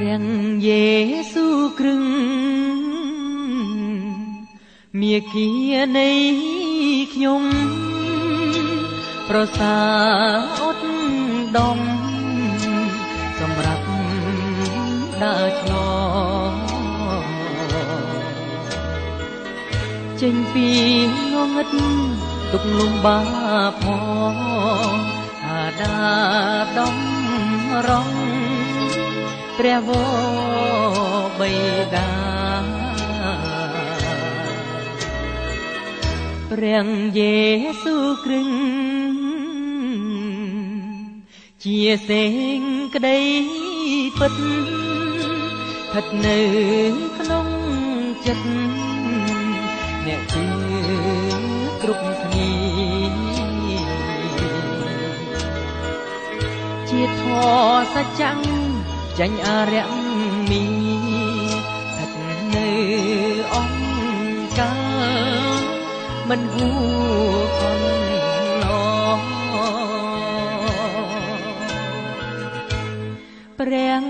ព្រះយេស៊ូគ្រឹងមាគានៃខ្ញុំ ប្រសាអត់ដំសម្រាប់ដើរឆ្លងចេញពីងងឹតទុកលំបាផងអាដាដំរង ព្រះវរបិតាព្រះយេស៊ូគ្រឹងជាសេងក្តីពិតស្ថិតនៅក្នុងចិត្តអ្នកជឿគ្រប់គ្នាជាធម៌សច្ចៈ ចាញ់អរិយមីស្ថិតនៅអង្គការមិនហួខំឡព្រះ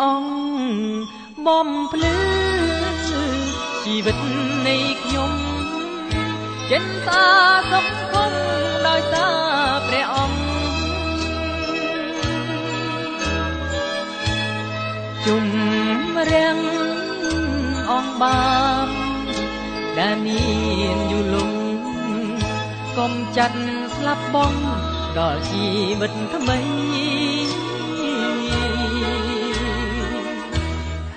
អង្គបំភ្លឺជីវិតនៃខ្ញុំចិនតាសុខ ជុំរាំងអង្គបានដែលមានយូរលងកុំចាត់ស្លាប់បងដល់ជីវិតថ្មី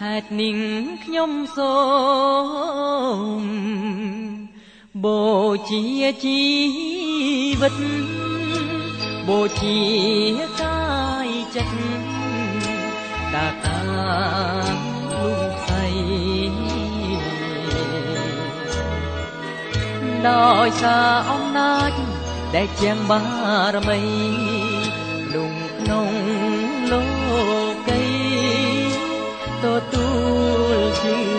ហេតុនេះខ្ញុំសូមបូជាជីវិតបូជាកាយចិត្ត តាតាមលោកស្រីដោយសារអំណាចដែលជាងបារមីលំក្នុងលោកីទទួលជឿ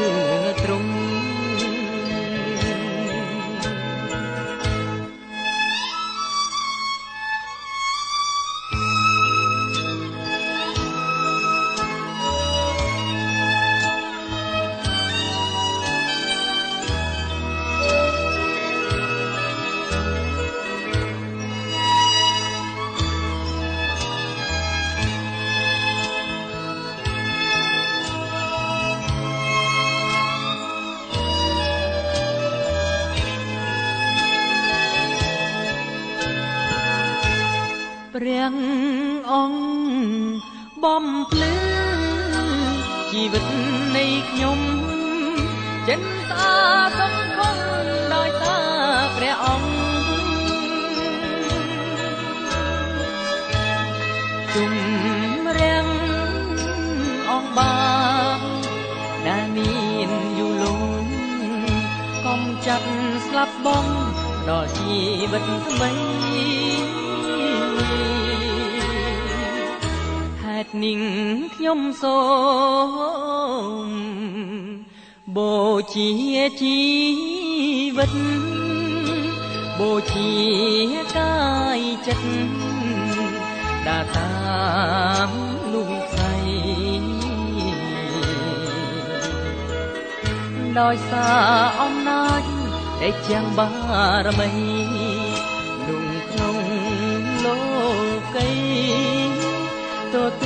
ព្រះអង្គបំភ្លឺជីវិតនៃខ្ញុំចិនតាសង្គមដោយសារព្រះអង្គជុំរាំងអង្គបានដែលមានយូរលងកុំចាត់ស្លាប់បងដល់ជីវិតថ្មី ហេតុនេះខ្ញុំសូមបូជាជីវិតបូជាកាយចិត្តដាតាមលោកស្រីដោយសារអំណាចដែលជាងបារមី លំក្នុងលោកីទទួល